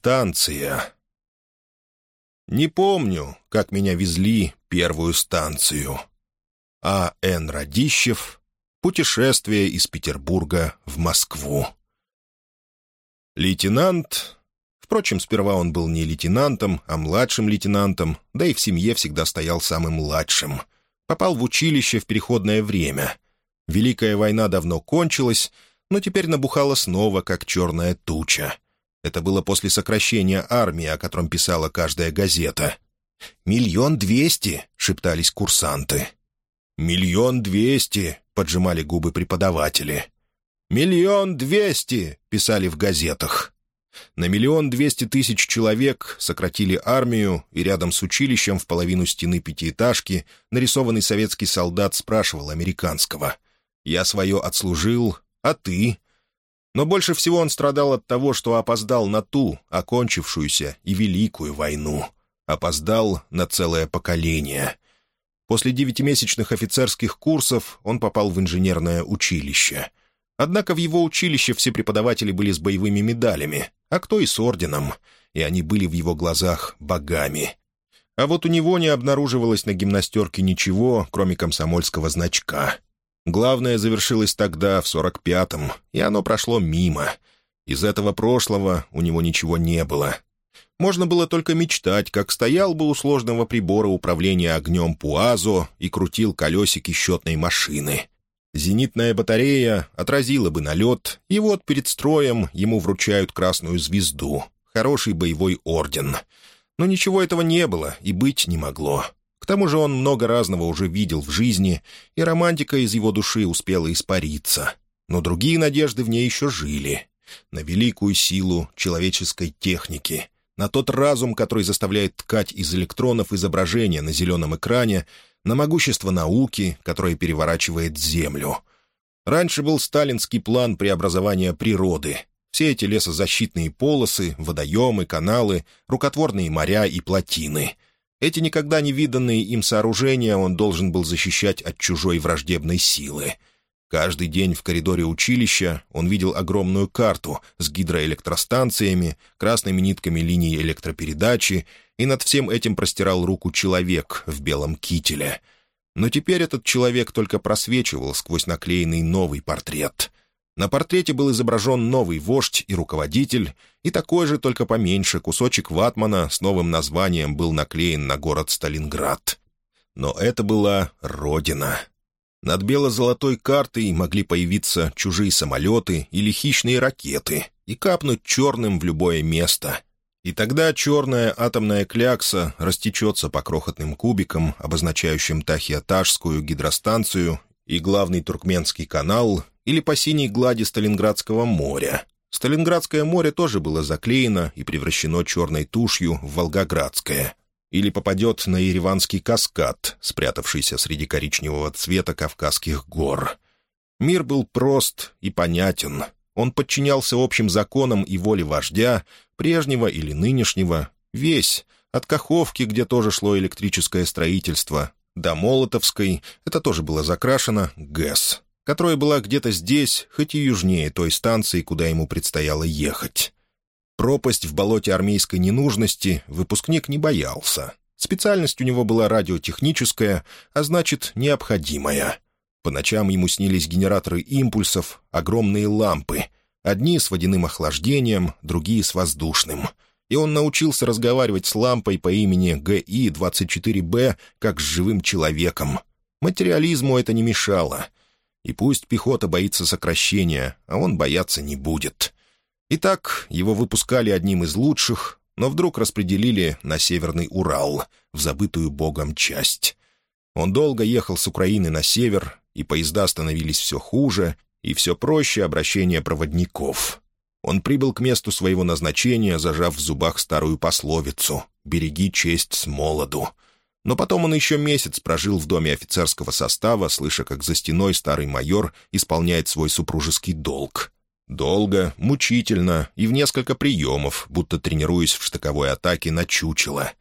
станция. Не помню, как меня везли первую станцию. А. Н. Радищев. Путешествие из Петербурга в Москву. Лейтенант... Впрочем, сперва он был не лейтенантом, а младшим лейтенантом, да и в семье всегда стоял самым младшим. Попал в училище в переходное время. Великая война давно кончилась, но теперь набухала снова, как черная туча. Это было после сокращения армии, о котором писала каждая газета. «Миллион двести!» — шептались курсанты. «Миллион двести!» — поджимали губы преподаватели. «Миллион двести!» — писали в газетах. На миллион двести тысяч человек сократили армию, и рядом с училищем в половину стены пятиэтажки нарисованный советский солдат спрашивал американского. «Я свое отслужил, а ты?» Но больше всего он страдал от того, что опоздал на ту, окончившуюся и великую войну. Опоздал на целое поколение. После девятимесячных офицерских курсов он попал в инженерное училище. Однако в его училище все преподаватели были с боевыми медалями, а кто и с орденом, и они были в его глазах богами. А вот у него не обнаруживалось на гимнастерке ничего, кроме комсомольского значка — Главное завершилось тогда, в сорок пятом, и оно прошло мимо. Из этого прошлого у него ничего не было. Можно было только мечтать, как стоял бы у сложного прибора управления огнем Пуазо и крутил колесики счетной машины. Зенитная батарея отразила бы налет, и вот перед строем ему вручают красную звезду, хороший боевой орден. Но ничего этого не было и быть не могло. К тому же он много разного уже видел в жизни, и романтика из его души успела испариться. Но другие надежды в ней еще жили. На великую силу человеческой техники, на тот разум, который заставляет ткать из электронов изображения на зеленом экране, на могущество науки, которое переворачивает Землю. Раньше был сталинский план преобразования природы. Все эти лесозащитные полосы, водоемы, каналы, рукотворные моря и плотины — эти никогда не виданные им сооружения он должен был защищать от чужой враждебной силы. Каждый день в коридоре училища он видел огромную карту с гидроэлектростанциями, красными нитками линий электропередачи, и над всем этим простирал руку человек в белом кителе. Но теперь этот человек только просвечивал сквозь наклеенный новый портрет. На портрете был изображен новый вождь и руководитель, и такой же, только поменьше, кусочек ватмана с новым названием был наклеен на город Сталинград. Но это была Родина. Над бело-золотой картой могли появиться чужие самолеты или хищные ракеты и капнуть черным в любое место. И тогда черная атомная клякса растечется по крохотным кубикам, обозначающим Тахиаташскую гидростанцию и главный Туркменский канал, или по синей глади Сталинградского моря. Сталинградское море тоже было заклеено и превращено черной тушью в Волгоградское. Или попадет на Ереванский каскад, спрятавшийся среди коричневого цвета Кавказских гор. Мир был прост и понятен. Он подчинялся общим законам и воле вождя, прежнего или нынешнего, весь, от Каховки, где тоже шло электрическое строительство, до Молотовской, это тоже было закрашено, ГЭС которая была где-то здесь, хоть и южнее той станции, куда ему предстояло ехать. Пропасть в болоте армейской ненужности выпускник не боялся. Специальность у него была радиотехническая, а значит, необходимая. По ночам ему снились генераторы импульсов, огромные лампы. Одни с водяным охлаждением, другие с воздушным. И он научился разговаривать с лампой по имени ГИ-24Б как с живым человеком. Материализму это не мешало — и пусть пехота боится сокращения, а он бояться не будет. Итак, его выпускали одним из лучших, но вдруг распределили на Северный Урал, в забытую богом часть. Он долго ехал с Украины на север, и поезда становились все хуже, и все проще обращение проводников. Он прибыл к месту своего назначения, зажав в зубах старую пословицу «Береги честь с молоду», но потом он еще месяц прожил в доме офицерского состава, слыша, как за стеной старый майор исполняет свой супружеский долг. Долго, мучительно и в несколько приемов, будто тренируясь в штыковой атаке на чучело.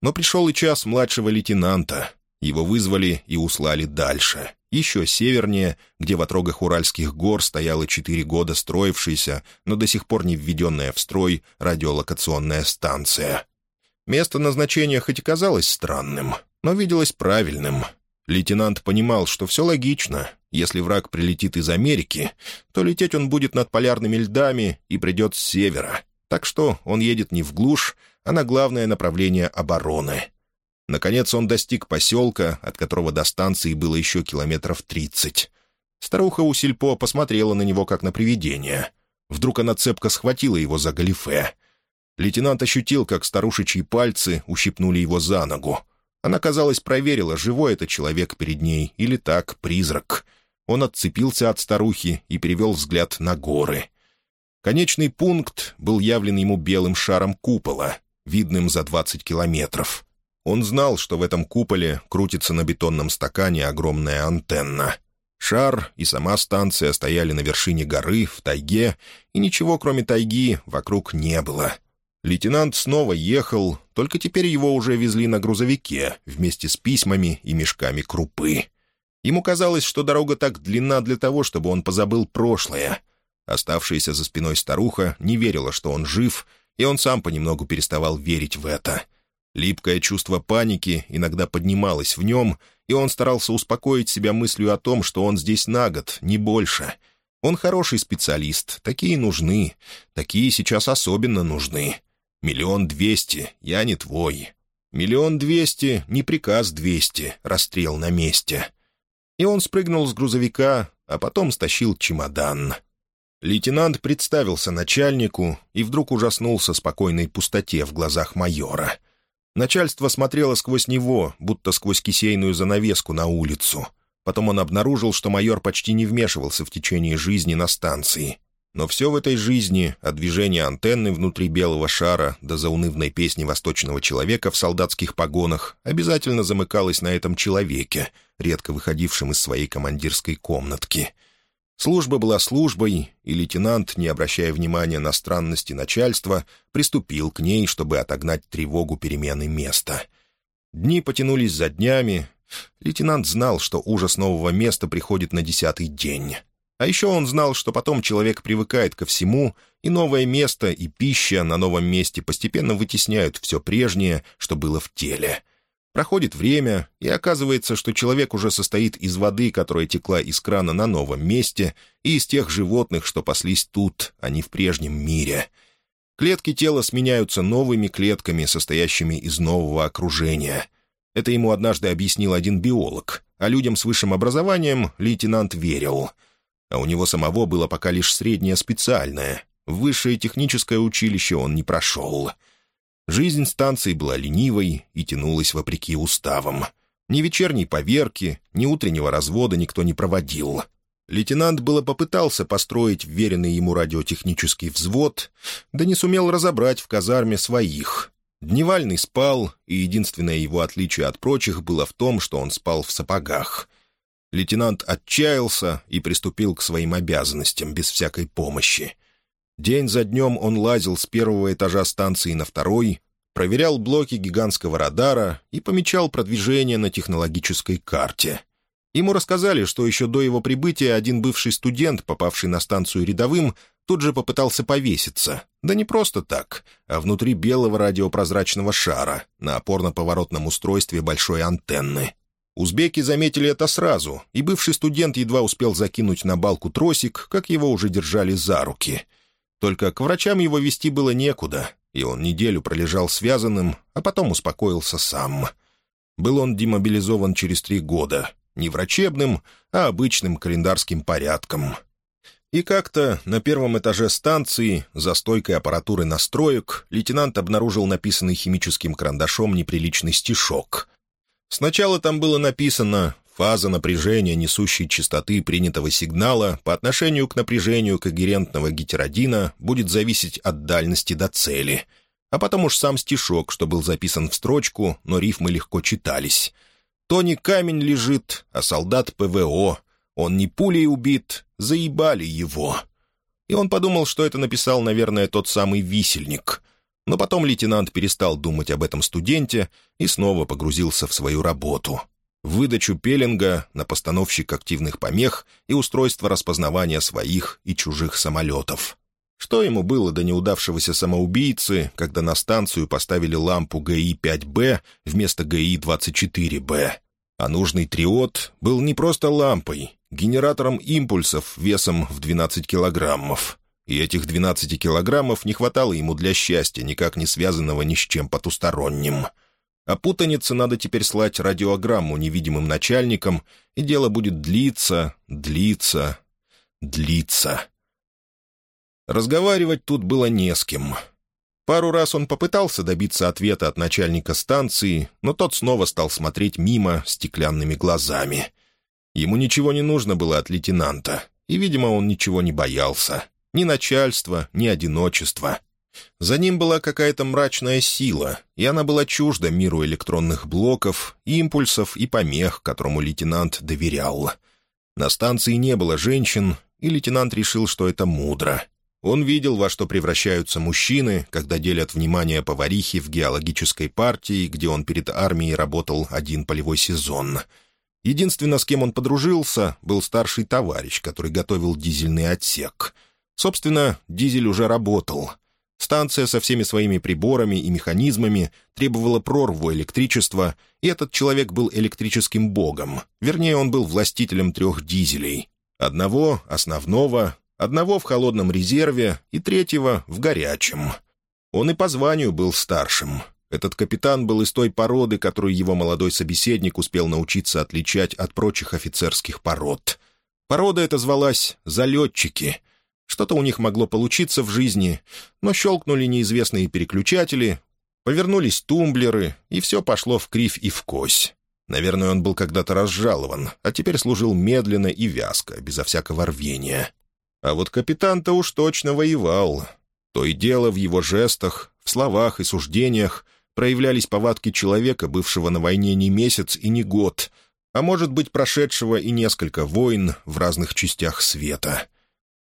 Но пришел и час младшего лейтенанта. Его вызвали и услали дальше, еще севернее, где в отрогах Уральских гор стояла четыре года строившаяся, но до сих пор не введенная в строй радиолокационная станция. Место назначения хоть и казалось странным, но виделось правильным. Лейтенант понимал, что все логично. Если враг прилетит из Америки, то лететь он будет над полярными льдами и придет с севера. Так что он едет не в глушь, а на главное направление обороны. Наконец он достиг поселка, от которого до станции было еще километров тридцать. Старуха у сельпо посмотрела на него, как на привидение. Вдруг она цепко схватила его за галифе. Лейтенант ощутил, как старушечьи пальцы ущипнули его за ногу. Она, казалось, проверила, живой это человек перед ней или так, призрак. Он отцепился от старухи и перевел взгляд на горы. Конечный пункт был явлен ему белым шаром купола, видным за двадцать километров. Он знал, что в этом куполе крутится на бетонном стакане огромная антенна. Шар и сама станция стояли на вершине горы, в тайге, и ничего, кроме тайги, вокруг не было. Лейтенант снова ехал, только теперь его уже везли на грузовике вместе с письмами и мешками крупы. Ему казалось, что дорога так длинна для того, чтобы он позабыл прошлое. Оставшаяся за спиной старуха не верила, что он жив, и он сам понемногу переставал верить в это — Липкое чувство паники иногда поднималось в нем, и он старался успокоить себя мыслью о том, что он здесь на год, не больше. Он хороший специалист, такие нужны, такие сейчас особенно нужны. Миллион двести, я не твой. Миллион двести, не приказ двести, расстрел на месте. И он спрыгнул с грузовика, а потом стащил чемодан. Лейтенант представился начальнику и вдруг ужаснулся спокойной пустоте в глазах майора — Начальство смотрело сквозь него, будто сквозь кисейную занавеску на улицу. Потом он обнаружил, что майор почти не вмешивался в течение жизни на станции. Но все в этой жизни, от движения антенны внутри белого шара до заунывной песни восточного человека в солдатских погонах, обязательно замыкалось на этом человеке, редко выходившем из своей командирской комнатки — Служба была службой, и лейтенант, не обращая внимания на странности начальства, приступил к ней, чтобы отогнать тревогу перемены места. Дни потянулись за днями. Лейтенант знал, что ужас нового места приходит на десятый день. А еще он знал, что потом человек привыкает ко всему, и новое место и пища на новом месте постепенно вытесняют все прежнее, что было в теле — Проходит время, и оказывается, что человек уже состоит из воды, которая текла из крана на новом месте, и из тех животных, что паслись тут, а не в прежнем мире. Клетки тела сменяются новыми клетками, состоящими из нового окружения. Это ему однажды объяснил один биолог, а людям с высшим образованием лейтенант верил. А у него самого было пока лишь среднее специальное. Высшее техническое училище он не прошел — Жизнь станции была ленивой и тянулась вопреки уставам. Ни вечерней поверки, ни утреннего развода никто не проводил. Лейтенант было попытался построить вверенный ему радиотехнический взвод, да не сумел разобрать в казарме своих. Дневальный спал, и единственное его отличие от прочих было в том, что он спал в сапогах. Лейтенант отчаялся и приступил к своим обязанностям без всякой помощи. День за днем он лазил с первого этажа станции на второй, проверял блоки гигантского радара и помечал продвижение на технологической карте. Ему рассказали, что еще до его прибытия один бывший студент, попавший на станцию рядовым, тут же попытался повеситься. Да не просто так, а внутри белого радиопрозрачного шара, на опорно-поворотном устройстве большой антенны. Узбеки заметили это сразу, и бывший студент едва успел закинуть на балку тросик, как его уже держали за руки — только к врачам его вести было некуда, и он неделю пролежал связанным, а потом успокоился сам. Был он демобилизован через три года, не врачебным, а обычным календарским порядком. И как-то на первом этаже станции, за стойкой аппаратуры настроек, лейтенант обнаружил написанный химическим карандашом неприличный стишок. Сначала там было написано Фаза напряжения несущей частоты принятого сигнала по отношению к напряжению когерентного гетеродина будет зависеть от дальности до цели. А потом уж сам стишок, что был записан в строчку, но рифмы легко читались. «То не камень лежит, а солдат ПВО. Он не пулей убит, заебали его». И он подумал, что это написал, наверное, тот самый висельник. Но потом лейтенант перестал думать об этом студенте и снова погрузился в свою работу — выдачу пеленга на постановщик активных помех и устройство распознавания своих и чужих самолетов. Что ему было до неудавшегося самоубийцы, когда на станцию поставили лампу ГИ-5Б вместо ГИ-24Б? А нужный триод был не просто лампой, генератором импульсов весом в 12 килограммов. И этих 12 килограммов не хватало ему для счастья, никак не связанного ни с чем потусторонним. А путанице надо теперь слать радиограмму невидимым начальникам, и дело будет длиться, длиться, длиться. Разговаривать тут было не с кем. Пару раз он попытался добиться ответа от начальника станции, но тот снова стал смотреть мимо стеклянными глазами. Ему ничего не нужно было от лейтенанта, и, видимо, он ничего не боялся. Ни начальства, ни одиночества. За ним была какая-то мрачная сила, и она была чужда миру электронных блоков, импульсов и помех, которому лейтенант доверял. На станции не было женщин, и лейтенант решил, что это мудро. Он видел, во что превращаются мужчины, когда делят внимание поварихи в геологической партии, где он перед армией работал один полевой сезон. Единственное, с кем он подружился, был старший товарищ, который готовил дизельный отсек. Собственно, дизель уже работал. Станция со всеми своими приборами и механизмами требовала прорву электричества, и этот человек был электрическим богом. Вернее, он был властителем трех дизелей. Одного, основного, одного в холодном резерве и третьего в горячем. Он и по званию был старшим. Этот капитан был из той породы, которую его молодой собеседник успел научиться отличать от прочих офицерских пород. Порода эта звалась «залетчики». Что-то у них могло получиться в жизни, но щелкнули неизвестные переключатели, повернулись тумблеры, и все пошло в кривь и в кось. Наверное, он был когда-то разжалован, а теперь служил медленно и вязко, безо всякого рвения. А вот капитан-то уж точно воевал. То и дело в его жестах, в словах и суждениях проявлялись повадки человека, бывшего на войне не месяц и не год, а может быть, прошедшего и несколько войн в разных частях света.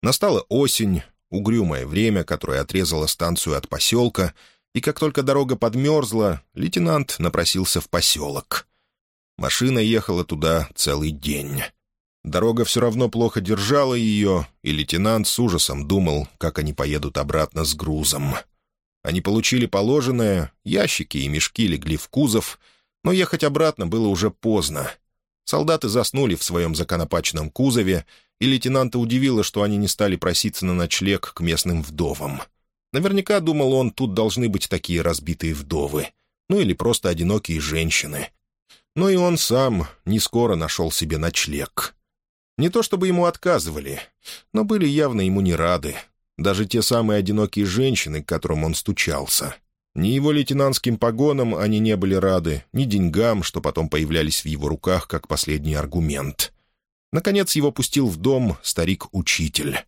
Настала осень, угрюмое время, которое отрезало станцию от поселка, и как только дорога подмерзла, лейтенант напросился в поселок. Машина ехала туда целый день. Дорога все равно плохо держала ее, и лейтенант с ужасом думал, как они поедут обратно с грузом. Они получили положенное, ящики и мешки легли в кузов, но ехать обратно было уже поздно. Солдаты заснули в своем законопачном кузове, и лейтенанта удивило, что они не стали проситься на ночлег к местным вдовам. Наверняка, думал он, тут должны быть такие разбитые вдовы. Ну или просто одинокие женщины. Но и он сам не скоро нашел себе ночлег. Не то чтобы ему отказывали, но были явно ему не рады. Даже те самые одинокие женщины, к которым он стучался. Ни его лейтенантским погонам они не были рады, ни деньгам, что потом появлялись в его руках как последний аргумент. Наконец его пустил в дом старик-учитель.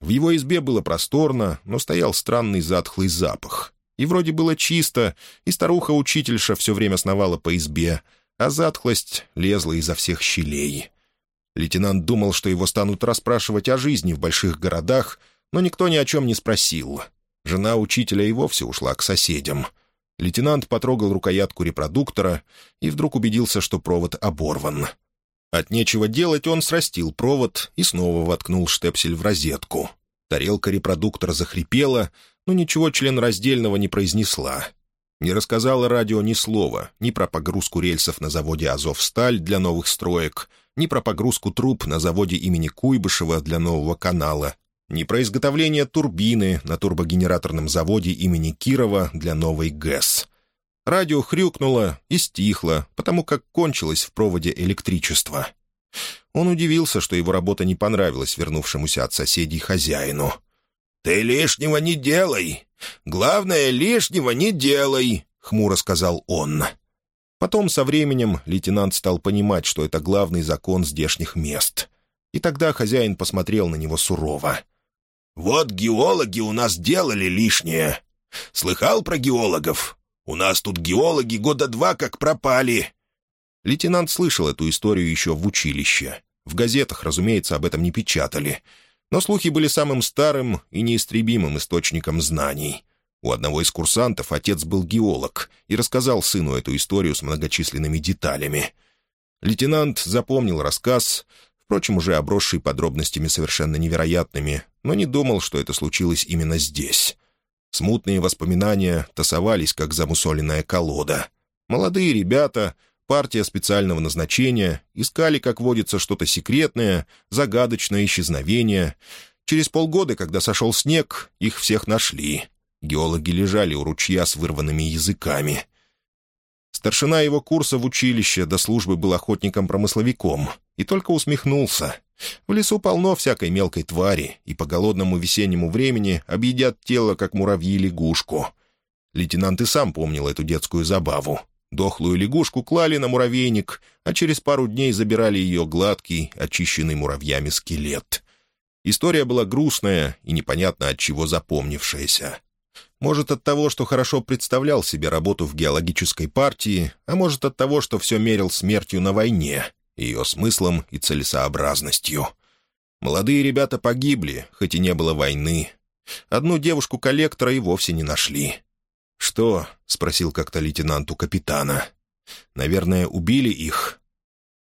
В его избе было просторно, но стоял странный затхлый запах. И вроде было чисто, и старуха-учительша все время сновала по избе, а затхлость лезла изо всех щелей. Лейтенант думал, что его станут расспрашивать о жизни в больших городах, но никто ни о чем не спросил. Жена учителя и вовсе ушла к соседям. Лейтенант потрогал рукоятку репродуктора и вдруг убедился, что провод оборван. От нечего делать он срастил провод и снова воткнул штепсель в розетку. Тарелка репродуктора захрипела, но ничего членраздельного не произнесла. Не рассказала радио ни слова, ни про погрузку рельсов на заводе «Азовсталь» для новых строек — ни про погрузку труб на заводе имени Куйбышева для нового канала, ни про изготовление турбины на турбогенераторном заводе имени Кирова для новой ГЭС. Радио хрюкнуло и стихло, потому как кончилось в проводе электричество. Он удивился, что его работа не понравилась вернувшемуся от соседей хозяину. «Ты лишнего не делай! Главное, лишнего не делай!» — хмуро сказал он. Потом, со временем, лейтенант стал понимать, что это главный закон здешних мест. И тогда хозяин посмотрел на него сурово. «Вот геологи у нас делали лишнее. Слыхал про геологов? У нас тут геологи года два как пропали». Лейтенант слышал эту историю еще в училище. В газетах, разумеется, об этом не печатали. Но слухи были самым старым и неистребимым источником знаний — у одного из курсантов отец был геолог и рассказал сыну эту историю с многочисленными деталями. Лейтенант запомнил рассказ, впрочем, уже обросший подробностями совершенно невероятными, но не думал, что это случилось именно здесь. Смутные воспоминания тасовались, как замусоленная колода. Молодые ребята, партия специального назначения, искали, как водится, что-то секретное, загадочное исчезновение. Через полгода, когда сошел снег, их всех нашли. Геологи лежали у ручья с вырванными языками. Старшина его курса в училище до службы был охотником-промысловиком и только усмехнулся. В лесу полно всякой мелкой твари, и по голодному весеннему времени объедят тело, как муравьи лягушку. Лейтенант и сам помнил эту детскую забаву. Дохлую лягушку клали на муравейник, а через пару дней забирали ее гладкий, очищенный муравьями скелет. История была грустная и непонятно от чего запомнившаяся. Может, от того, что хорошо представлял себе работу в геологической партии, а может, от того, что все мерил смертью на войне, ее смыслом и целесообразностью. Молодые ребята погибли, хоть и не было войны. Одну девушку-коллектора и вовсе не нашли. «Что?» — спросил как-то лейтенант у капитана. «Наверное, убили их?»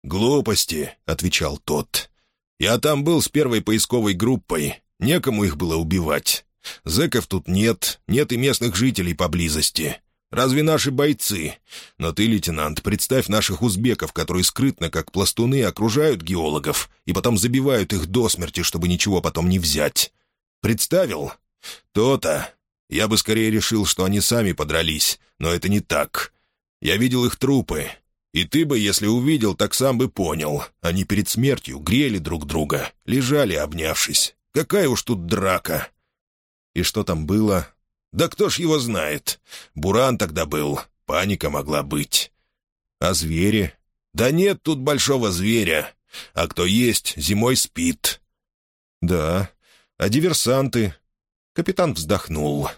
«Глупости», — отвечал тот. «Я там был с первой поисковой группой. Некому их было убивать. Зэков тут нет, нет и местных жителей поблизости. Разве наши бойцы? Но ты, лейтенант, представь наших узбеков, которые скрытно, как пластуны, окружают геологов и потом забивают их до смерти, чтобы ничего потом не взять. Представил? То-то. Я бы скорее решил, что они сами подрались, но это не так. Я видел их трупы. И ты бы, если увидел, так сам бы понял. Они перед смертью грели друг друга, лежали, обнявшись. Какая уж тут драка. И что там было, да кто ж его знает? Буран тогда был, паника могла быть. А звери? Да нет тут большого зверя. А кто есть, зимой спит. Да, а диверсанты? Капитан вздохнул.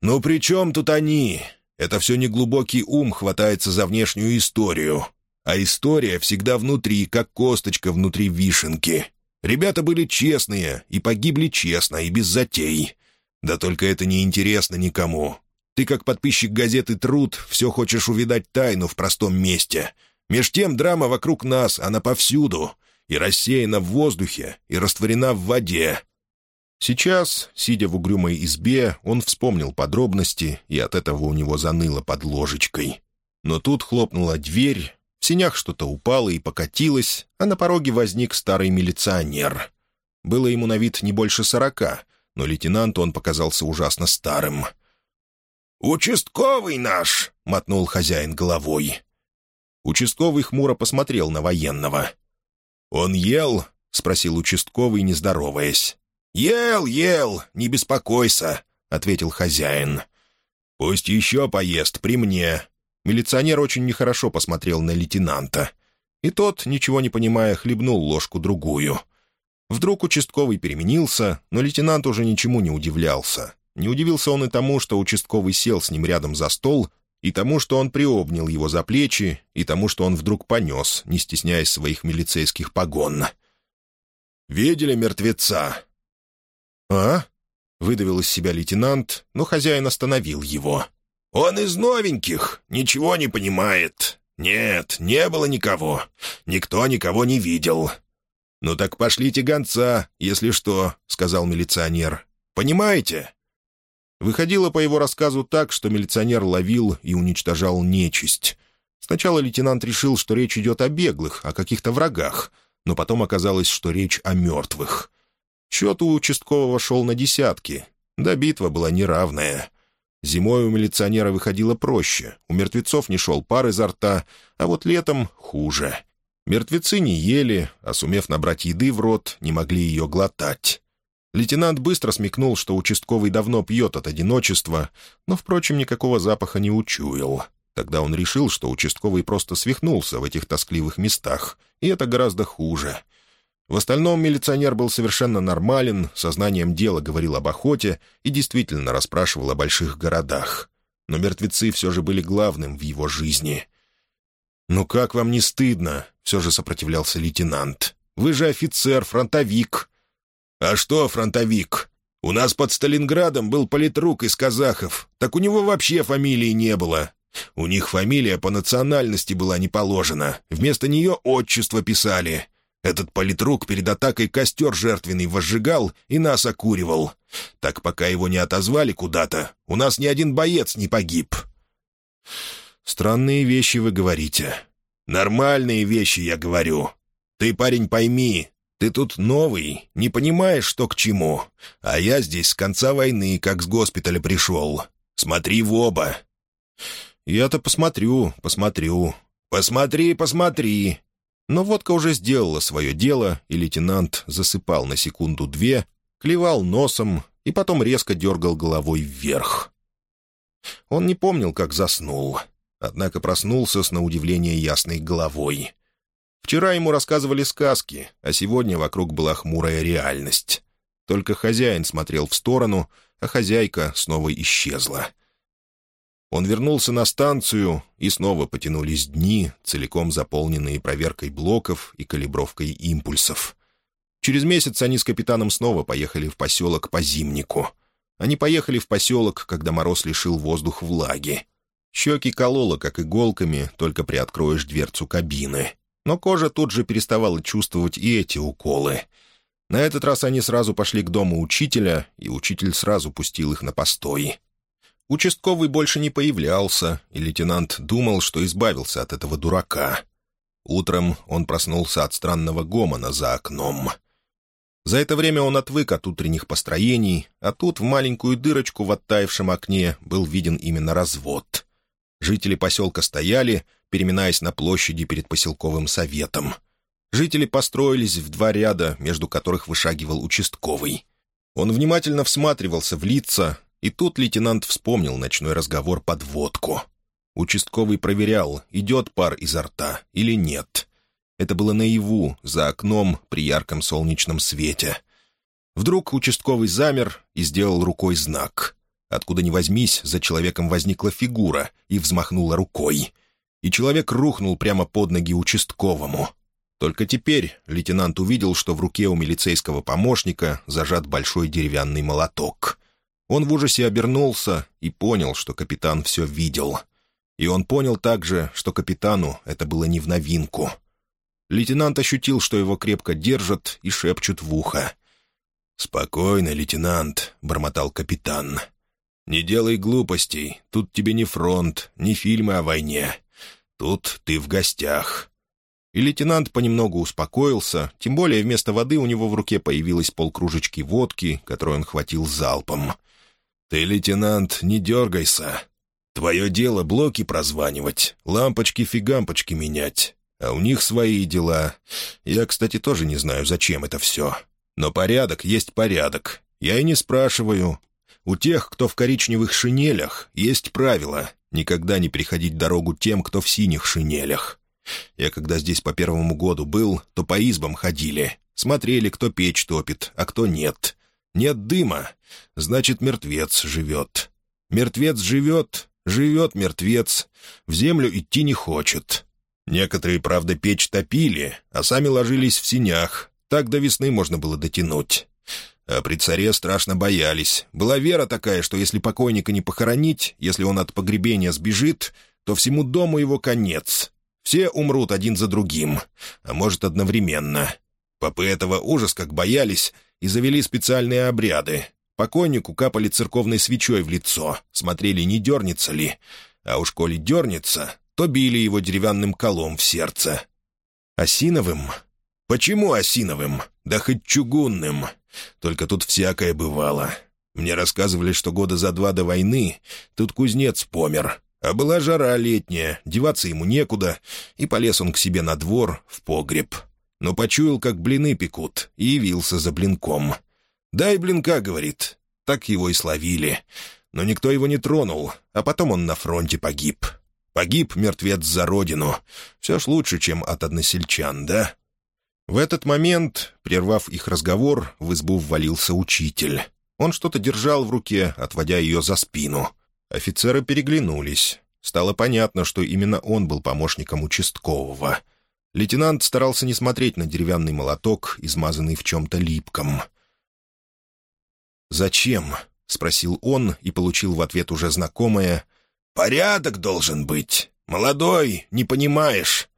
«Ну при чем тут они? Это все неглубокий ум хватается за внешнюю историю. А история всегда внутри, как косточка внутри вишенки. Ребята были честные и погибли честно и без затей. Да только это не интересно никому. Ты, как подписчик газеты «Труд», все хочешь увидать тайну в простом месте. Меж тем драма вокруг нас, она повсюду. И рассеяна в воздухе, и растворена в воде. Сейчас, сидя в угрюмой избе, он вспомнил подробности, и от этого у него заныло под ложечкой. Но тут хлопнула дверь, в синях что-то упало и покатилось, а на пороге возник старый милиционер. Было ему на вид не больше сорока, но лейтенанту он показался ужасно старым. «Участковый наш!» — мотнул хозяин головой. Участковый хмуро посмотрел на военного. «Он ел?» — спросил участковый, не здороваясь. «Ел, ел, не беспокойся», — ответил хозяин. «Пусть еще поест при мне». Милиционер очень нехорошо посмотрел на лейтенанта. И тот, ничего не понимая, хлебнул ложку-другую. Вдруг участковый переменился, но лейтенант уже ничему не удивлялся. Не удивился он и тому, что участковый сел с ним рядом за стол, и тому, что он приобнял его за плечи, и тому, что он вдруг понес, не стесняясь своих милицейских погон. «Видели мертвеца?» «А?» — выдавил из себя лейтенант, но хозяин остановил его. «Он из новеньких, ничего не понимает. Нет, не было никого. Никто никого не видел. «Ну так пошлите гонца, если что», — сказал милиционер. «Понимаете?» Выходило по его рассказу так, что милиционер ловил и уничтожал нечисть. Сначала лейтенант решил, что речь идет о беглых, о каких-то врагах, но потом оказалось, что речь о мертвых. Счет у участкового шел на десятки. Да битва была неравная. Зимой у милиционера выходило проще, у мертвецов не шел пар изо рта, а вот летом хуже — Мертвецы не ели, а сумев набрать еды в рот, не могли ее глотать. Лейтенант быстро смекнул, что участковый давно пьет от одиночества, но, впрочем, никакого запаха не учуял. Тогда он решил, что участковый просто свихнулся в этих тоскливых местах, и это гораздо хуже. В остальном милиционер был совершенно нормален, сознанием дела говорил об охоте и действительно расспрашивал о больших городах. Но мертвецы все же были главным в его жизни. «Ну как вам не стыдно?» — все же сопротивлялся лейтенант. «Вы же офицер, фронтовик». «А что фронтовик? У нас под Сталинградом был политрук из казахов. Так у него вообще фамилии не было. У них фамилия по национальности была не положена. Вместо нее отчество писали. Этот политрук перед атакой костер жертвенный возжигал и нас окуривал. Так пока его не отозвали куда-то, у нас ни один боец не погиб». «Странные вещи вы говорите». «Нормальные вещи, я говорю. Ты, парень, пойми, ты тут новый, не понимаешь, что к чему. А я здесь с конца войны, как с госпиталя пришел. Смотри в оба». «Я-то посмотрю, посмотрю». «Посмотри, посмотри». Но водка уже сделала свое дело, и лейтенант засыпал на секунду-две, клевал носом и потом резко дергал головой вверх. Он не помнил, как заснул, однако проснулся с на удивление ясной головой. Вчера ему рассказывали сказки, а сегодня вокруг была хмурая реальность. Только хозяин смотрел в сторону, а хозяйка снова исчезла. Он вернулся на станцию, и снова потянулись дни, целиком заполненные проверкой блоков и калибровкой импульсов. Через месяц они с капитаном снова поехали в поселок по зимнику. Они поехали в поселок, когда мороз лишил воздух влаги. Щеки кололо, как иголками, только приоткроешь дверцу кабины. Но кожа тут же переставала чувствовать и эти уколы. На этот раз они сразу пошли к дому учителя, и учитель сразу пустил их на постой. Участковый больше не появлялся, и лейтенант думал, что избавился от этого дурака. Утром он проснулся от странного гомона за окном. За это время он отвык от утренних построений, а тут в маленькую дырочку в оттаившем окне был виден именно развод. Жители поселка стояли, переминаясь на площади перед поселковым советом. Жители построились в два ряда, между которых вышагивал участковый. Он внимательно всматривался в лица, и тут лейтенант вспомнил ночной разговор под водку. Участковый проверял, идет пар изо рта или нет. Это было наяву, за окном, при ярком солнечном свете. Вдруг участковый замер и сделал рукой знак. Откуда ни возьмись, за человеком возникла фигура и взмахнула рукой. И человек рухнул прямо под ноги участковому. Только теперь лейтенант увидел, что в руке у милицейского помощника зажат большой деревянный молоток. Он в ужасе обернулся и понял, что капитан все видел. И он понял также, что капитану это было не в новинку. Лейтенант ощутил, что его крепко держат и шепчут в ухо. «Спокойно, лейтенант», — бормотал капитан. «Не делай глупостей. Тут тебе не фронт, не фильмы о войне. Тут ты в гостях». И лейтенант понемногу успокоился, тем более вместо воды у него в руке появилась полкружечки водки, которую он хватил залпом. «Ты, лейтенант, не дергайся. Твое дело блоки прозванивать, лампочки-фигампочки менять. А у них свои дела. Я, кстати, тоже не знаю, зачем это все. Но порядок есть порядок. Я и не спрашиваю. У тех, кто в коричневых шинелях, есть правило — никогда не переходить дорогу тем, кто в синих шинелях. Я когда здесь по первому году был, то по избам ходили. Смотрели, кто печь топит, а кто нет. Нет дыма, значит, мертвец живет. Мертвец живет, живет мертвец, в землю идти не хочет. Некоторые, правда, печь топили, а сами ложились в синях. Так до весны можно было дотянуть. А при царе страшно боялись. Была вера такая, что если покойника не похоронить, если он от погребения сбежит, то всему дому его конец. Все умрут один за другим, а может, одновременно. Попы этого ужас как боялись, и завели специальные обряды. Покойнику капали церковной свечой в лицо, смотрели, не дернется ли. А уж коли дернется, то били его деревянным колом в сердце. Осиновым? Почему осиновым? Да хоть чугунным. Только тут всякое бывало. Мне рассказывали, что года за два до войны тут кузнец помер, а была жара летняя, деваться ему некуда, и полез он к себе на двор, в погреб но почуял, как блины пекут, и явился за блинком. «Дай блинка», — говорит. Так его и словили. Но никто его не тронул, а потом он на фронте погиб. Погиб мертвец за родину. Все ж лучше, чем от односельчан, да? В этот момент, прервав их разговор, в избу ввалился учитель. Он что-то держал в руке, отводя ее за спину. Офицеры переглянулись. Стало понятно, что именно он был помощником участкового — Лейтенант старался не смотреть на деревянный молоток, измазанный в чем-то липком. «Зачем?» — спросил он и получил в ответ уже знакомое. «Порядок должен быть. Молодой, не понимаешь».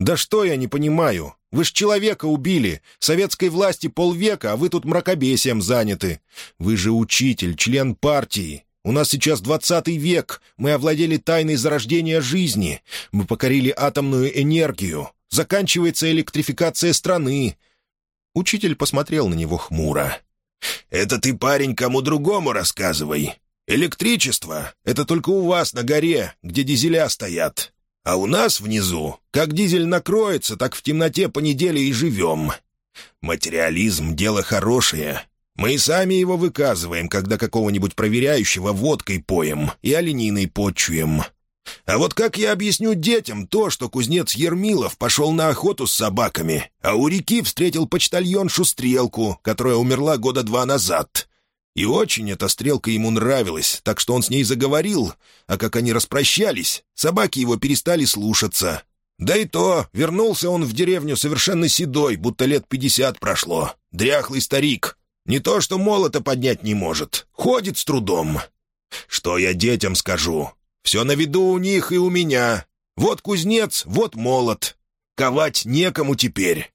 «Да что я не понимаю? Вы ж человека убили. Советской власти полвека, а вы тут мракобесием заняты. Вы же учитель, член партии. У нас сейчас двадцатый век. Мы овладели тайной зарождения жизни. Мы покорили атомную энергию. Заканчивается электрификация страны». Учитель посмотрел на него хмуро. «Это ты, парень, кому другому рассказывай. Электричество — это только у вас на горе, где дизеля стоят. А у нас внизу, как дизель накроется, так в темноте по неделе и живем. Материализм — дело хорошее. Мы и сами его выказываем, когда какого-нибудь проверяющего водкой поем и олениной почуем. А вот как я объясню детям то, что кузнец Ермилов пошел на охоту с собаками, а у реки встретил почтальоншу Стрелку, которая умерла года два назад? И очень эта Стрелка ему нравилась, так что он с ней заговорил, а как они распрощались, собаки его перестали слушаться. Да и то, вернулся он в деревню совершенно седой, будто лет пятьдесят прошло. Дряхлый старик. Не то что молота поднять не может, ходит с трудом. Что я детям скажу? Все на виду у них и у меня. Вот кузнец, вот молот. Ковать некому теперь.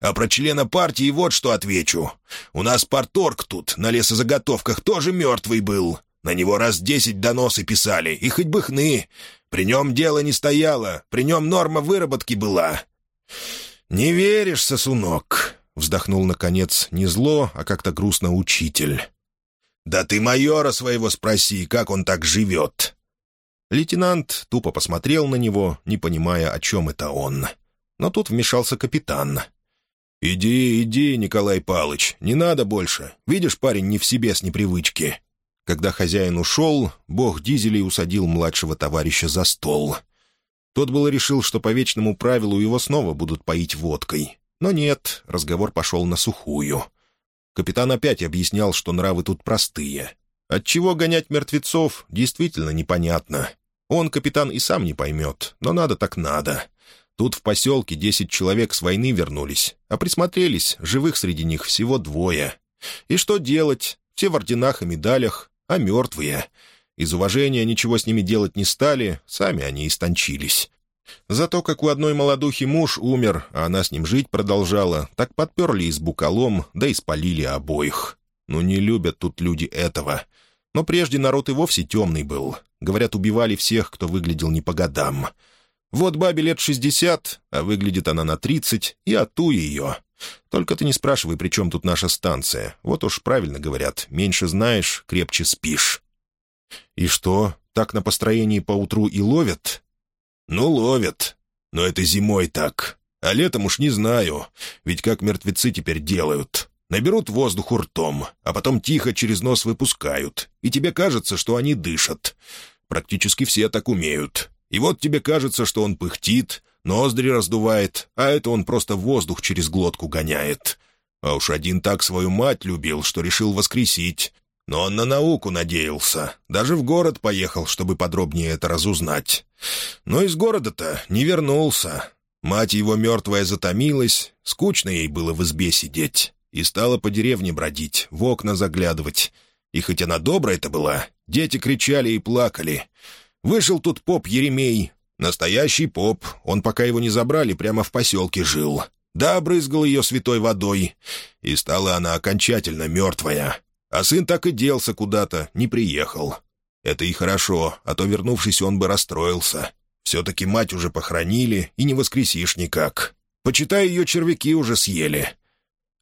А про члена партии вот что отвечу. У нас парторг тут, на лесозаготовках, тоже мертвый был. На него раз десять доносы писали, и хоть бы хны. При нем дело не стояло, при нем норма выработки была. «Не веришь, сосунок?» — вздохнул, наконец, не зло, а как-то грустно учитель. «Да ты майора своего спроси, как он так живет. Лейтенант тупо посмотрел на него, не понимая, о чем это он. Но тут вмешался капитан. «Иди, иди, Николай Палыч, не надо больше. Видишь, парень не в себе с непривычки». Когда хозяин ушел, бог дизелей усадил младшего товарища за стол. Тот было решил, что по вечному правилу его снова будут поить водкой. Но нет, разговор пошел на сухую. Капитан опять объяснял, что нравы тут простые. Отчего гонять мертвецов, действительно непонятно. Он, капитан, и сам не поймет, но надо так надо. Тут в поселке десять человек с войны вернулись, а присмотрелись, живых среди них всего двое. И что делать? Все в орденах и медалях, а мертвые. Из уважения ничего с ними делать не стали, сами они истончились. Зато как у одной молодухи муж умер, а она с ним жить продолжала, так подперли избу колом, да и спалили обоих. Ну не любят тут люди этого. Но прежде народ и вовсе темный был. Говорят, убивали всех, кто выглядел не по годам. Вот бабе лет шестьдесят, а выглядит она на тридцать, и оту ее. Только ты не спрашивай, при чем тут наша станция. Вот уж правильно говорят, меньше знаешь, крепче спишь. И что, так на построении поутру и ловят? Ну, ловят. Но это зимой так. А летом уж не знаю, ведь как мертвецы теперь делают. Наберут воздух ртом, а потом тихо через нос выпускают, и тебе кажется, что они дышат. Практически все так умеют. И вот тебе кажется, что он пыхтит, ноздри раздувает, а это он просто воздух через глотку гоняет. А уж один так свою мать любил, что решил воскресить. Но он на науку надеялся. Даже в город поехал, чтобы подробнее это разузнать. Но из города-то не вернулся. Мать его мертвая затомилась, скучно ей было в избе сидеть и стала по деревне бродить, в окна заглядывать. И хоть она добрая-то была, дети кричали и плакали. Вышел тут поп Еремей, настоящий поп, он, пока его не забрали, прямо в поселке жил. Да, обрызгал ее святой водой, и стала она окончательно мертвая. А сын так и делся куда-то, не приехал. Это и хорошо, а то, вернувшись, он бы расстроился. Все-таки мать уже похоронили, и не воскресишь никак. Почитай, ее червяки уже съели.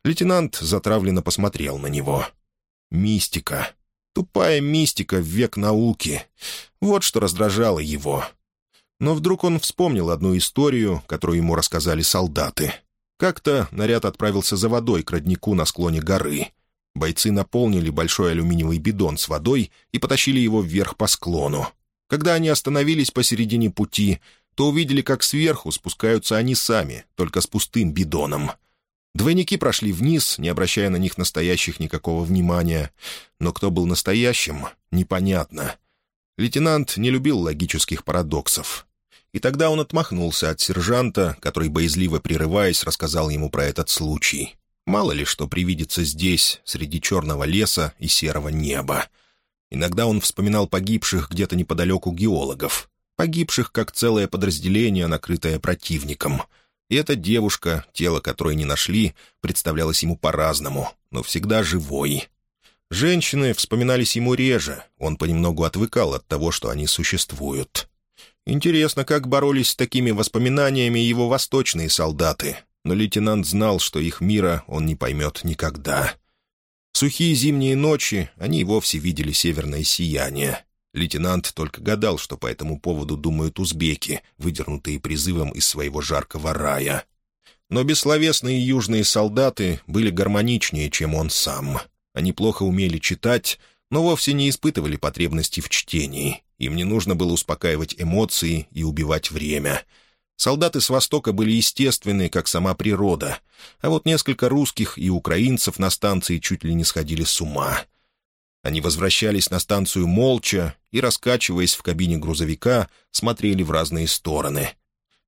Лейтенант затравленно посмотрел на него. «Мистика. Тупая мистика в век науки. Вот что раздражало его». Но вдруг он вспомнил одну историю, которую ему рассказали солдаты. Как-то наряд отправился за водой к роднику на склоне горы. Бойцы наполнили большой алюминиевый бидон с водой и потащили его вверх по склону. Когда они остановились посередине пути, то увидели, как сверху спускаются они сами, только с пустым бидоном — Двойники прошли вниз, не обращая на них настоящих никакого внимания. Но кто был настоящим, непонятно. Лейтенант не любил логических парадоксов. И тогда он отмахнулся от сержанта, который, боязливо прерываясь, рассказал ему про этот случай. Мало ли что привидится здесь, среди черного леса и серого неба. Иногда он вспоминал погибших где-то неподалеку геологов, погибших как целое подразделение, накрытое противником. И эта девушка, тело которой не нашли, представлялось ему по-разному, но всегда живой. Женщины вспоминались ему реже, он понемногу отвыкал от того, что они существуют. Интересно, как боролись с такими воспоминаниями его восточные солдаты, но лейтенант знал, что их мира он не поймет никогда. В сухие зимние ночи они вовсе видели северное сияние. Лейтенант только гадал, что по этому поводу думают узбеки, выдернутые призывом из своего жаркого рая. Но бессловесные южные солдаты были гармоничнее, чем он сам. Они плохо умели читать, но вовсе не испытывали потребности в чтении. Им не нужно было успокаивать эмоции и убивать время. Солдаты с Востока были естественны, как сама природа, а вот несколько русских и украинцев на станции чуть ли не сходили с ума. Они возвращались на станцию молча и, раскачиваясь в кабине грузовика, смотрели в разные стороны.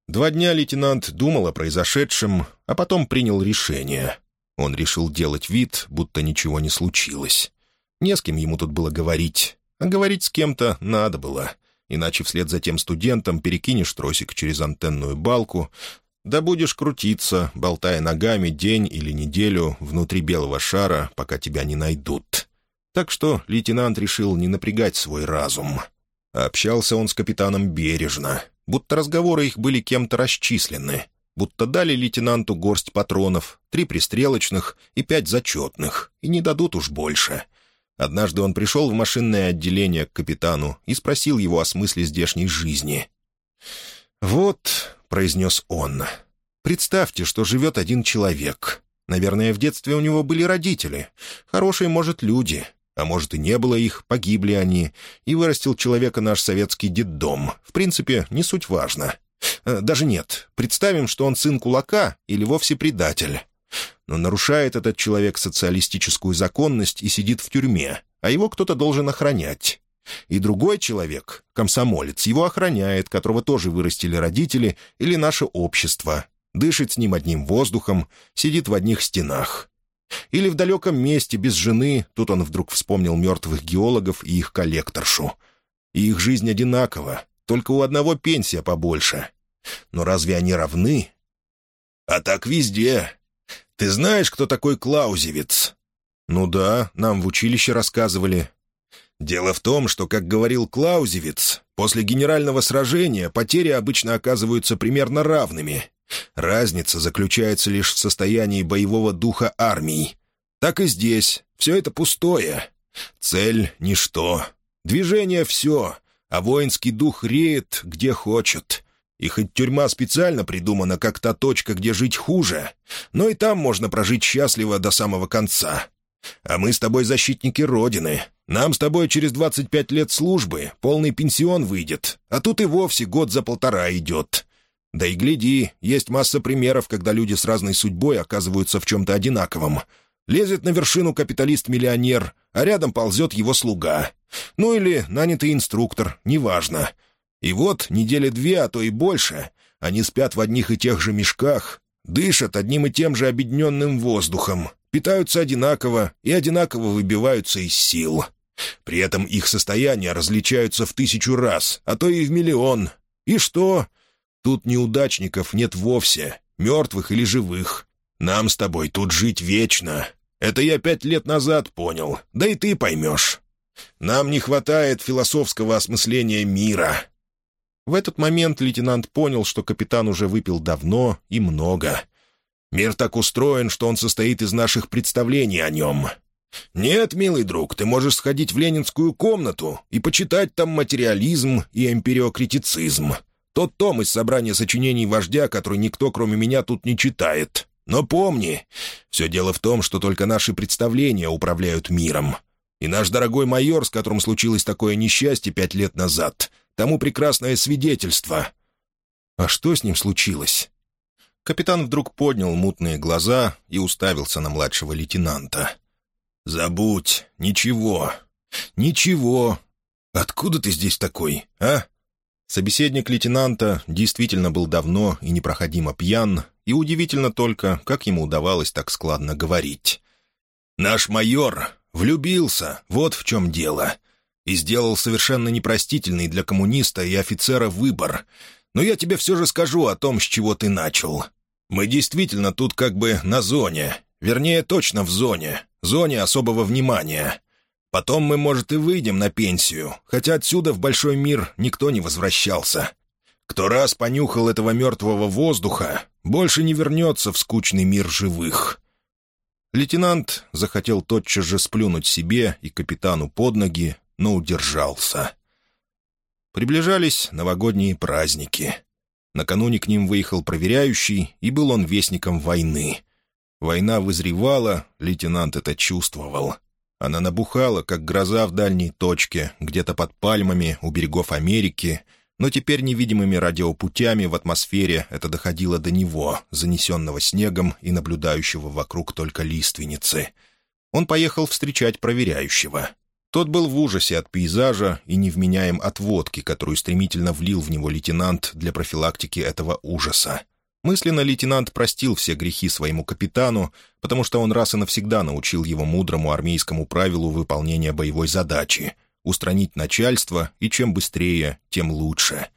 Два дня лейтенант думал о произошедшем, а потом принял решение. Он решил делать вид, будто ничего не случилось. Не с кем ему тут было говорить. А говорить с кем-то надо было, иначе вслед за тем студентом перекинешь тросик через антенную балку, да будешь крутиться, болтая ногами день или неделю внутри белого шара, пока тебя не найдут. Так что лейтенант решил не напрягать свой разум. общался он с капитаном бережно, будто разговоры их были кем-то расчислены, будто дали лейтенанту горсть патронов, три пристрелочных и пять зачетных, и не дадут уж больше — Однажды он пришел в машинное отделение к капитану и спросил его о смысле здешней жизни. «Вот», — произнес он, — «представьте, что живет один человек. Наверное, в детстве у него были родители. Хорошие, может, люди. А может, и не было их, погибли они. И вырастил человека наш советский детдом. В принципе, не суть важно. Э, даже нет. Представим, что он сын кулака или вовсе предатель. Но нарушает этот человек социалистическую законность и сидит в тюрьме, а его кто-то должен охранять. И другой человек, комсомолец, его охраняет, которого тоже вырастили родители или наше общество, дышит с ним одним воздухом, сидит в одних стенах. Или в далеком месте, без жены, тут он вдруг вспомнил мертвых геологов и их коллекторшу. И их жизнь одинакова, только у одного пенсия побольше. Но разве они равны? А так везде. «Ты знаешь, кто такой Клаузевиц?» «Ну да, нам в училище рассказывали». «Дело в том, что, как говорил Клаузевиц, после генерального сражения потери обычно оказываются примерно равными. Разница заключается лишь в состоянии боевого духа армии. Так и здесь. Все это пустое. Цель — ничто. Движение — все. А воинский дух реет, где хочет. И хоть тюрьма специально придумана как та точка, где жить хуже, но и там можно прожить счастливо до самого конца. А мы с тобой защитники Родины. Нам с тобой через 25 лет службы полный пенсион выйдет, а тут и вовсе год за полтора идет. Да и гляди, есть масса примеров, когда люди с разной судьбой оказываются в чем-то одинаковом. Лезет на вершину капиталист-миллионер, а рядом ползет его слуга. Ну или нанятый инструктор, неважно. И вот недели две, а то и больше, они спят в одних и тех же мешках, дышат одним и тем же обедненным воздухом, питаются одинаково и одинаково выбиваются из сил. При этом их состояния различаются в тысячу раз, а то и в миллион. И что? Тут неудачников нет вовсе, мертвых или живых. Нам с тобой тут жить вечно. Это я пять лет назад понял, да и ты поймешь. Нам не хватает философского осмысления мира, в этот момент лейтенант понял, что капитан уже выпил давно и много. «Мир так устроен, что он состоит из наших представлений о нем. Нет, милый друг, ты можешь сходить в ленинскую комнату и почитать там материализм и эмпириокритицизм. Тот том из собрания сочинений вождя, который никто, кроме меня, тут не читает. Но помни, все дело в том, что только наши представления управляют миром. И наш дорогой майор, с которым случилось такое несчастье пять лет назад, Тому прекрасное свидетельство». «А что с ним случилось?» Капитан вдруг поднял мутные глаза и уставился на младшего лейтенанта. «Забудь, ничего, ничего. Откуда ты здесь такой, а?» Собеседник лейтенанта действительно был давно и непроходимо пьян, и удивительно только, как ему удавалось так складно говорить. «Наш майор влюбился, вот в чем дело. и сделал совершенно непростительный для коммуниста и офицера выбор. Но я тебе все же скажу о том, с чего ты начал. Мы действительно тут как бы на зоне. Вернее, точно в зоне. Зоне особого внимания. Потом мы, может, и выйдем на пенсию, хотя отсюда в большой мир никто не возвращался. Кто раз понюхал этого мертвого воздуха, больше не вернется в скучный мир живых». Лейтенант захотел тотчас же сплюнуть себе и капитану под ноги, но удержался. Приближались новогодние праздники. Накануне к ним выехал проверяющий, и был он вестником войны. Война вызревала, лейтенант это чувствовал. Она набухала, как гроза в дальней точке, где-то под пальмами у берегов Америки, но теперь невидимыми радиопутями в атмосфере это доходило до него, занесенного снегом и наблюдающего вокруг только лиственницы. Он поехал встречать проверяющего. Тот был в ужасе от пейзажа и невменяем от водки, которую стремительно влил в него лейтенант для профилактики этого ужаса. Мысленно лейтенант простил все грехи своему капитану, потому что он раз и навсегда научил его мудрому армейскому правилу выполнения боевой задачи — устранить начальство, и чем быстрее, тем лучше.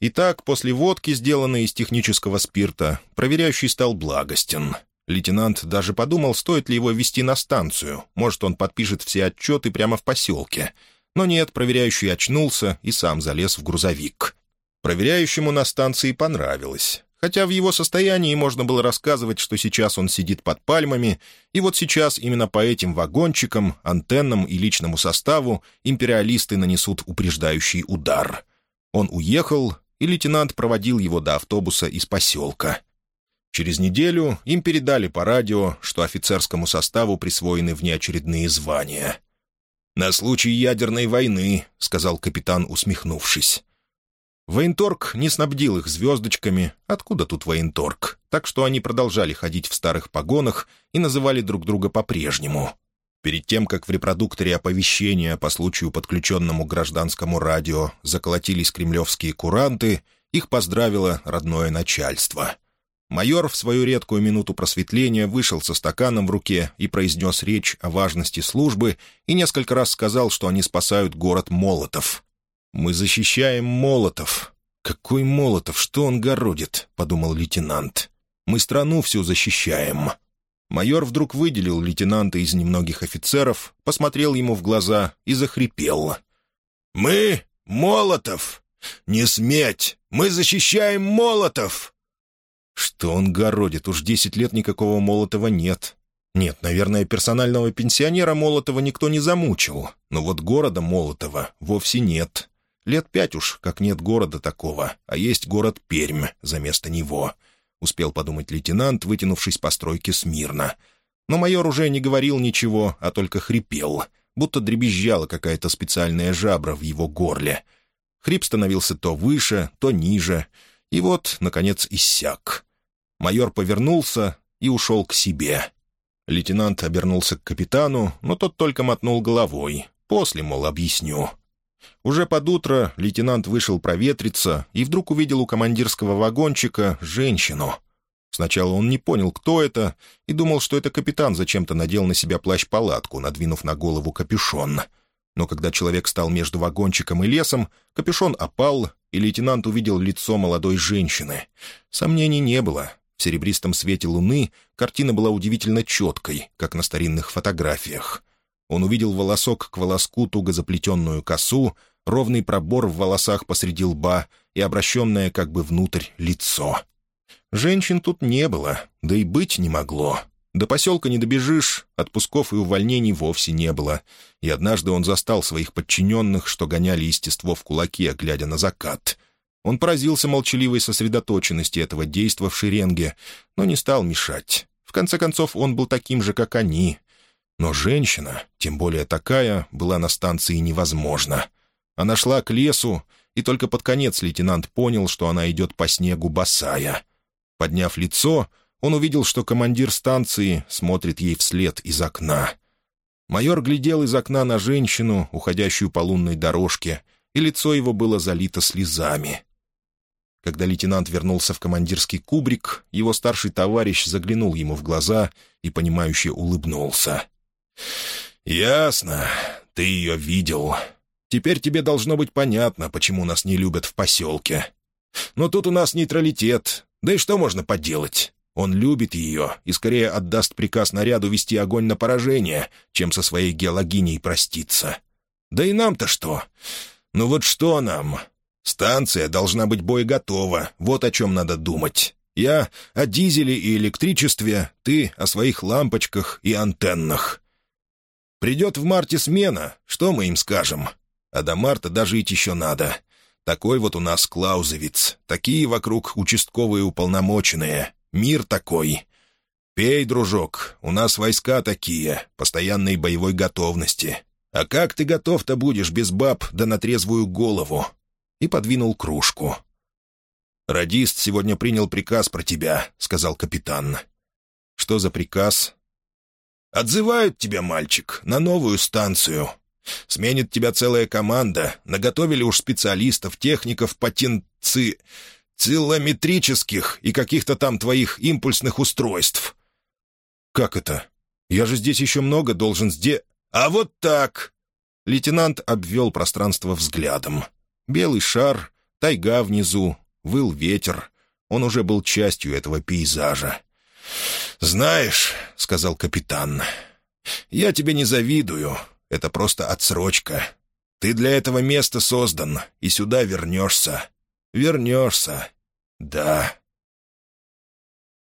Итак, после водки, сделанной из технического спирта, проверяющий стал благостен — Лейтенант даже подумал, стоит ли его вести на станцию. Может, он подпишет все отчеты прямо в поселке. Но нет, проверяющий очнулся и сам залез в грузовик. Проверяющему на станции понравилось. Хотя в его состоянии можно было рассказывать, что сейчас он сидит под пальмами, и вот сейчас именно по этим вагончикам, антеннам и личному составу империалисты нанесут упреждающий удар. Он уехал, и лейтенант проводил его до автобуса из поселка. Через неделю им передали по радио, что офицерскому составу присвоены внеочередные звания. «На случай ядерной войны», — сказал капитан, усмехнувшись. Военторг не снабдил их звездочками, откуда тут военторг, так что они продолжали ходить в старых погонах и называли друг друга по-прежнему. Перед тем, как в репродукторе оповещения по случаю подключенному гражданскому радио заколотились кремлевские куранты, их поздравило родное начальство — Майор в свою редкую минуту просветления вышел со стаканом в руке и произнес речь о важности службы и несколько раз сказал, что они спасают город Молотов. «Мы защищаем Молотов». «Какой Молотов? Что он городит?» — подумал лейтенант. «Мы страну всю защищаем». Майор вдруг выделил лейтенанта из немногих офицеров, посмотрел ему в глаза и захрипел. «Мы — Молотов! Не сметь! Мы защищаем Молотов!» Что он городит? Уж десять лет никакого Молотова нет. Нет, наверное, персонального пенсионера Молотова никто не замучил. Но вот города Молотова вовсе нет. Лет пять уж, как нет города такого, а есть город Пермь за место него. Успел подумать лейтенант, вытянувшись по стройке смирно. Но майор уже не говорил ничего, а только хрипел, будто дребезжала какая-то специальная жабра в его горле. Хрип становился то выше, то ниже, и вот, наконец, иссяк. Майор повернулся и ушел к себе. Лейтенант обернулся к капитану, но тот только мотнул головой. После, мол, объясню. Уже под утро лейтенант вышел проветриться и вдруг увидел у командирского вагончика женщину. Сначала он не понял, кто это, и думал, что это капитан зачем-то надел на себя плащ-палатку, надвинув на голову капюшон. Но когда человек стал между вагончиком и лесом, капюшон опал, и лейтенант увидел лицо молодой женщины. Сомнений не было. В серебристом свете луны картина была удивительно четкой, как на старинных фотографиях. Он увидел волосок к волоску туго заплетенную косу, ровный пробор в волосах посреди лба и обращенное как бы внутрь лицо. Женщин тут не было, да и быть не могло. До поселка не добежишь, отпусков и увольнений вовсе не было. И однажды он застал своих подчиненных, что гоняли естество в кулаке, глядя на закат — он поразился молчаливой сосредоточенности этого действа в шеренге, но не стал мешать. В конце концов, он был таким же, как они. Но женщина, тем более такая, была на станции невозможна. Она шла к лесу, и только под конец лейтенант понял, что она идет по снегу босая. Подняв лицо, он увидел, что командир станции смотрит ей вслед из окна. Майор глядел из окна на женщину, уходящую по лунной дорожке, и лицо его было залито слезами. Когда лейтенант вернулся в командирский кубрик, его старший товарищ заглянул ему в глаза и, понимающе улыбнулся. «Ясно, ты ее видел. Теперь тебе должно быть понятно, почему нас не любят в поселке. Но тут у нас нейтралитет, да и что можно поделать? Он любит ее и скорее отдаст приказ наряду вести огонь на поражение, чем со своей геологиней проститься. Да и нам-то что? Ну вот что нам? Станция должна быть боеготова, вот о чем надо думать. Я о дизеле и электричестве, ты о своих лампочках и антеннах. Придет в марте смена, что мы им скажем? А до марта дожить еще надо. Такой вот у нас Клаузовиц, такие вокруг участковые уполномоченные. Мир такой. Пей, дружок, у нас войска такие, постоянной боевой готовности. А как ты готов-то будешь без баб да на трезвую голову?» И подвинул кружку. «Радист сегодня принял приказ про тебя», — сказал капитан. «Что за приказ?» «Отзывают тебя, мальчик, на новую станцию. Сменит тебя целая команда. Наготовили уж специалистов, техников, потенци... цилометрических и каких-то там твоих импульсных устройств». «Как это? Я же здесь еще много должен сде...» «А вот так!» Лейтенант обвел пространство взглядом. Белый шар, тайга внизу, выл ветер. Он уже был частью этого пейзажа. «Знаешь», — сказал капитан, — «я тебе не завидую. Это просто отсрочка. Ты для этого места создан, и сюда вернешься. Вернешься. Да».